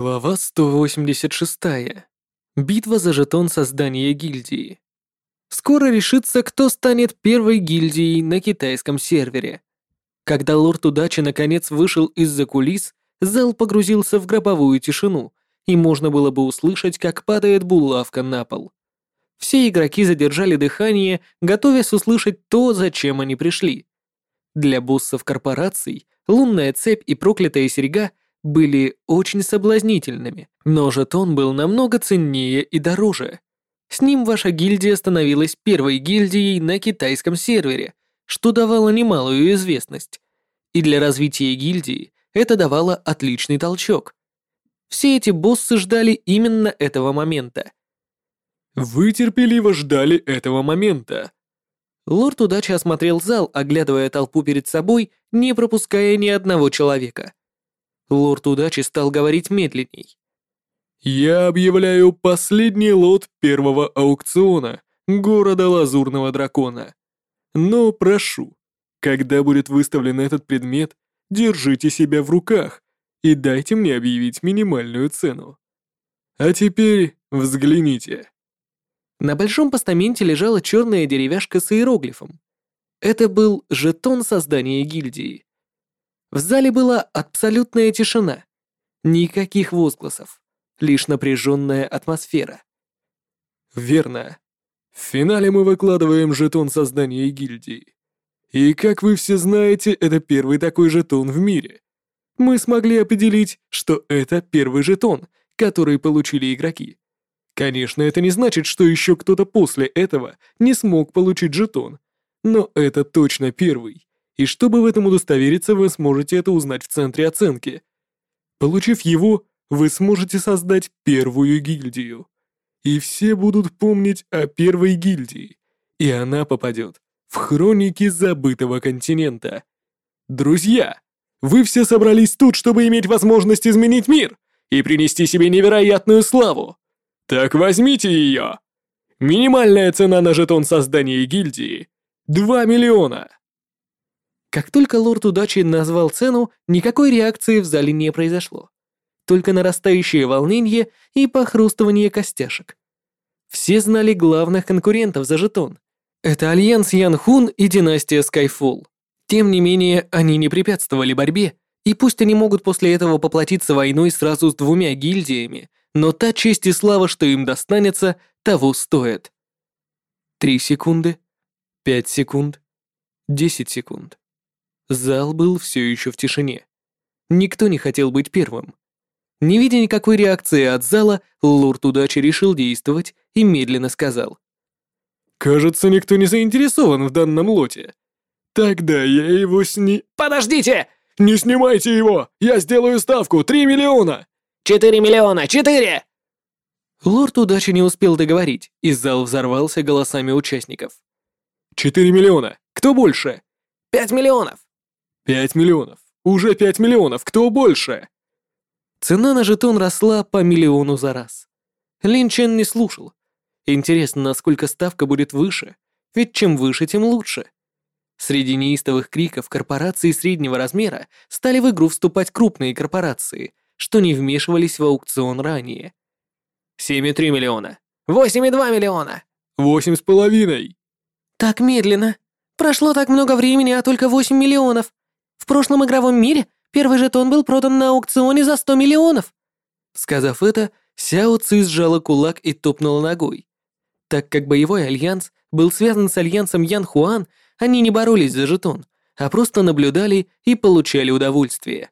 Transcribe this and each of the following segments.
Глава 186. Битва за жетон создания гильдии. Скоро решится, кто станет первой гильдией на китайском сервере. Когда лорд удачи наконец вышел из-за кулис, зал погрузился в гробовую тишину, и можно было бы услышать, как падает булавка на пол. Все игроки задержали дыхание, готовясь услышать то, зачем они пришли. Для боссов корпораций лунная цепь и проклятая серьга были очень соблазнительными, но жетон был намного ценнее и дороже. С ним ваша гильдия становилась первой гильдией на китайском сервере, что давало немалую известность. И для развития гильдии это давало отличный толчок. Все эти боссы ждали именно этого момента. Вы терпеливо ждали этого момента. Лорд удачи осмотрел зал, оглядывая толпу перед собой, не пропуская ни одного человека. Лорд удачи стал говорить медленней. «Я объявляю последний лот первого аукциона города Лазурного Дракона. Но прошу, когда будет выставлен этот предмет, держите себя в руках и дайте мне объявить минимальную цену. А теперь взгляните». На большом постаменте лежала черная деревяшка с иероглифом. Это был жетон создания гильдии. В зале была абсолютная тишина. Никаких возгласов. Лишь напряженная атмосфера. Верно. В финале мы выкладываем жетон создания гильдии. И как вы все знаете, это первый такой жетон в мире. Мы смогли определить, что это первый жетон, который получили игроки. Конечно, это не значит, что еще кто-то после этого не смог получить жетон, но это точно первый. И чтобы в этом удостовериться, вы сможете это узнать в центре оценки. Получив его, вы сможете создать первую гильдию. И все будут помнить о первой гильдии, и она попадет в хроники забытого континента. Друзья, вы все собрались тут, чтобы иметь возможность изменить мир и принести себе невероятную славу. Так возьмите ее. Минимальная цена на жетон создания гильдии — 2 миллиона. Как только лорд удачи назвал цену, никакой реакции в зале не произошло. Только нарастающее волнение и похрустывание костяшек. Все знали главных конкурентов за жетон. Это Альянс Ян Хун и династия Skyfall. Тем не менее, они не препятствовали борьбе, и пусть они могут после этого поплатиться войной сразу с двумя гильдиями, но та честь и слава, что им достанется, того стоит. Три секунды, пять секунд, десять секунд. Зал был все еще в тишине. Никто не хотел быть первым. Не видя никакой реакции от зала, лорд удачи решил действовать и медленно сказал. «Кажется, никто не заинтересован в данном лоте. Тогда я его сни...» «Подождите!» «Не снимайте его! Я сделаю ставку! Три миллиона!» «Четыре миллиона! Четыре!» Лорд удачи не успел договорить, и зал взорвался голосами участников. «Четыре миллиона! Кто больше?» «Пять миллионов!» «Пять миллионов! Уже пять миллионов! Кто больше?» Цена на жетон росла по миллиону за раз. Лин Чен не слушал. Интересно, насколько ставка будет выше, ведь чем выше, тем лучше. Среди неистовых криков корпорации среднего размера стали в игру вступать крупные корпорации, что не вмешивались в аукцион ранее. «Семь и три миллиона! Восемь и два миллиона!» «Восемь с половиной!» «Так медленно! Прошло так много времени, а только восемь миллионов! В прошлом игровом мире первый жетон был продан на аукционе за сто миллионов!» Сказав это, Сяо Ци сжала кулак и топнула ногой. Так как боевой альянс был связан с альянсом Ян Хуан, они не боролись за жетон, а просто наблюдали и получали удовольствие.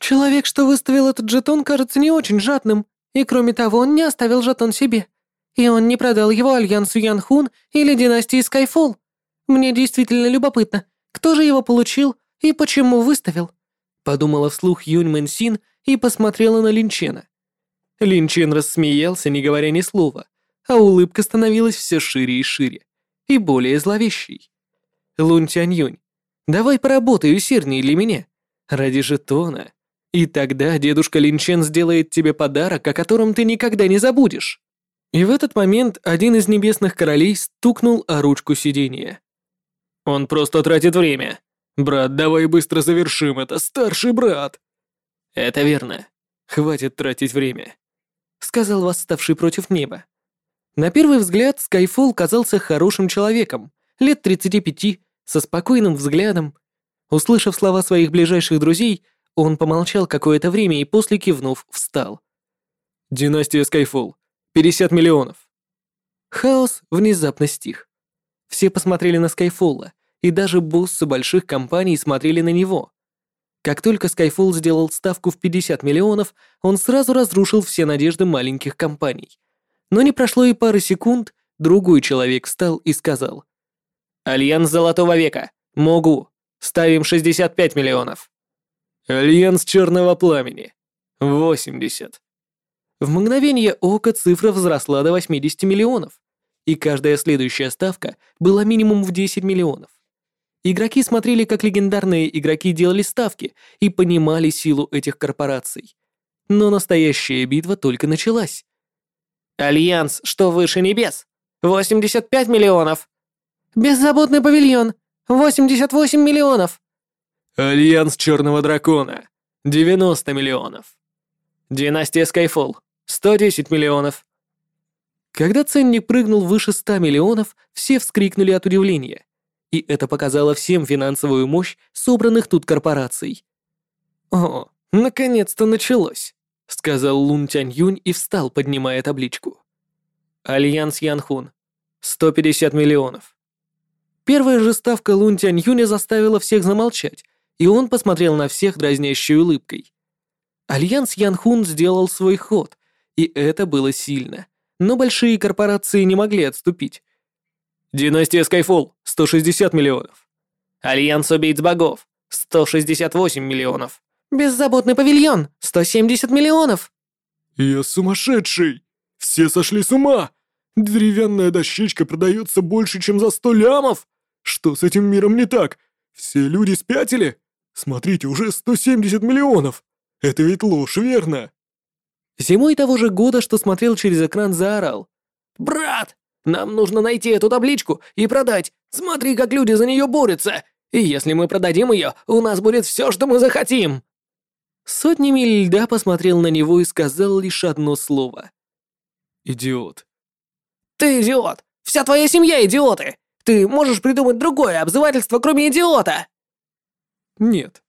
«Человек, что выставил этот жетон, кажется не очень жадным, и кроме того, он не оставил жетон себе. И он не продал его альянсу Ян Хун или династии Скайфолл. Мне действительно любопытно, кто же его получил и почему выставил?» Подумала вслух Юнь Мэн Син и посмотрела на Линчена. Линчен рассмеялся, не говоря ни слова, а улыбка становилась все шире и шире, и более зловещей. «Лун Тянь Юнь, давай поработай усерднее для меня, ради жетона, и тогда дедушка Линчен сделает тебе подарок, о котором ты никогда не забудешь». И в этот момент один из небесных королей стукнул о ручку сиденья. Он просто тратит время. Брат, давай быстро завершим это, старший брат. Это верно. Хватит тратить время», — сказал восставший против неба. На первый взгляд Скайфолл казался хорошим человеком, лет 35, со спокойным взглядом. Услышав слова своих ближайших друзей, он помолчал какое-то время и после кивнув, встал. «Династия Скайфолл. 50 миллионов». Хаос внезапно стих. Все посмотрели на Скайфолла, и даже боссы больших компаний смотрели на него. Как только Skyfall сделал ставку в 50 миллионов, он сразу разрушил все надежды маленьких компаний. Но не прошло и пары секунд, другой человек встал и сказал. «Альянс Золотого Века. Могу. Ставим 65 миллионов». «Альянс Черного Пламени. 80». В мгновение ока цифра взросла до 80 миллионов, и каждая следующая ставка была минимум в 10 миллионов. Игроки смотрели, как легендарные игроки делали ставки и понимали силу этих корпораций. Но настоящая битва только началась. «Альянс, что выше небес? 85 миллионов!» «Беззаботный павильон! 88 миллионов!» «Альянс Черного Дракона! 90 миллионов!» «Династия Скайфолл! 110 миллионов!» Когда ценник прыгнул выше 100 миллионов, все вскрикнули от удивления и это показало всем финансовую мощь собранных тут корпораций. «О, наконец-то началось», — сказал Лун Тянь Юнь и встал, поднимая табличку. «Альянс Янхун. 150 миллионов». Первая же ставка Лун Тянь Юня заставила всех замолчать, и он посмотрел на всех дразнящей улыбкой. Альянс Янхун сделал свой ход, и это было сильно, но большие корпорации не могли отступить. Династия Скайфолл – 160 миллионов. Альянс убийц богов – 168 миллионов. Беззаботный павильон – 170 миллионов. Я сумасшедший! Все сошли с ума! Деревянная дощечка продается больше, чем за 100 лямов! Что с этим миром не так? Все люди спятили? Смотрите, уже 170 миллионов! Это ведь ложь, верно? Зимой того же года, что смотрел через экран, заорал. «Брат, нам нужно найти эту табличку и продать. Смотри, как люди за нее борются. И если мы продадим ее, у нас будет все, что мы захотим». Сотни миль льда посмотрел на него и сказал лишь одно слово. «Идиот». «Ты идиот! Вся твоя семья идиоты! Ты можешь придумать другое обзывательство, кроме идиота!» «Нет,